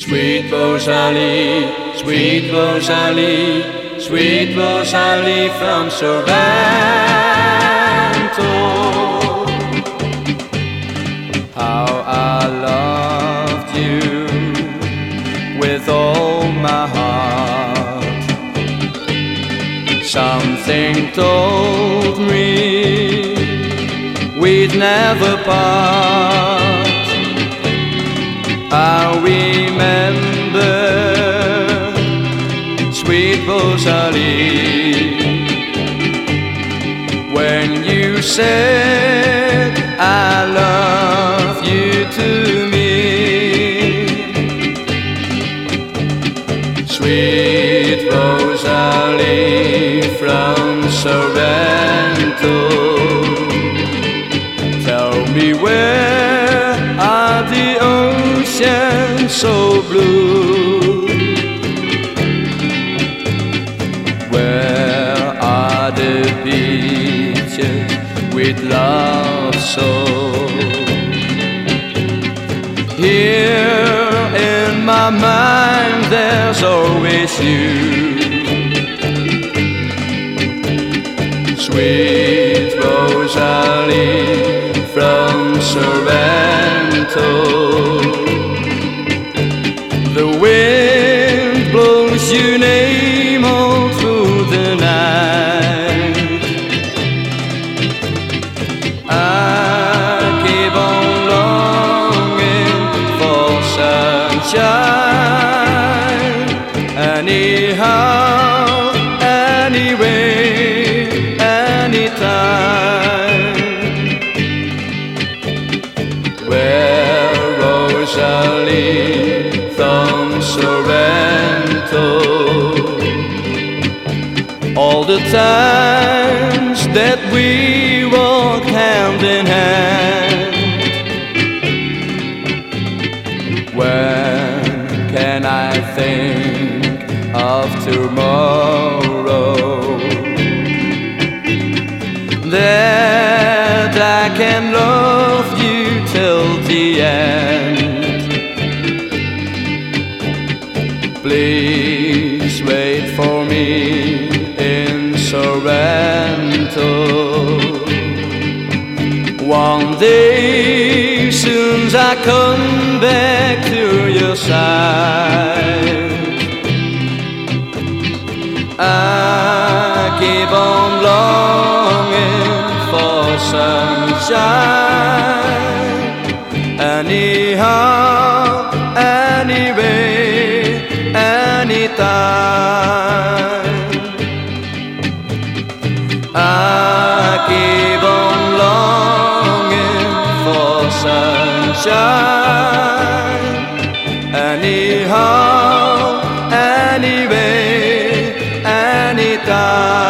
Sweet Rosalie, sweet Rosalie, sweet Rosalie from Sorrento. How I loved you with all my heart. Something told me we'd never part. Sweet Rosalie when you said I love you to me. Sweet Rosalie from Sorrento, tell me where are the oceans so blue? With love so? Here in my mind, there's always you. Sweet Rosalie from Sorrento. The wind blows you name sunshine. Anyhow, anyway, anytime. Where Rosalie from Sorrento all the times that we think of tomorrow? That I can love you till the end. Please wait for me in Sorrento. One day soon I come back to your side. Anyhow, anyway, anytime. I keep on longing for sunshine. Anyhow, anyway, anytime.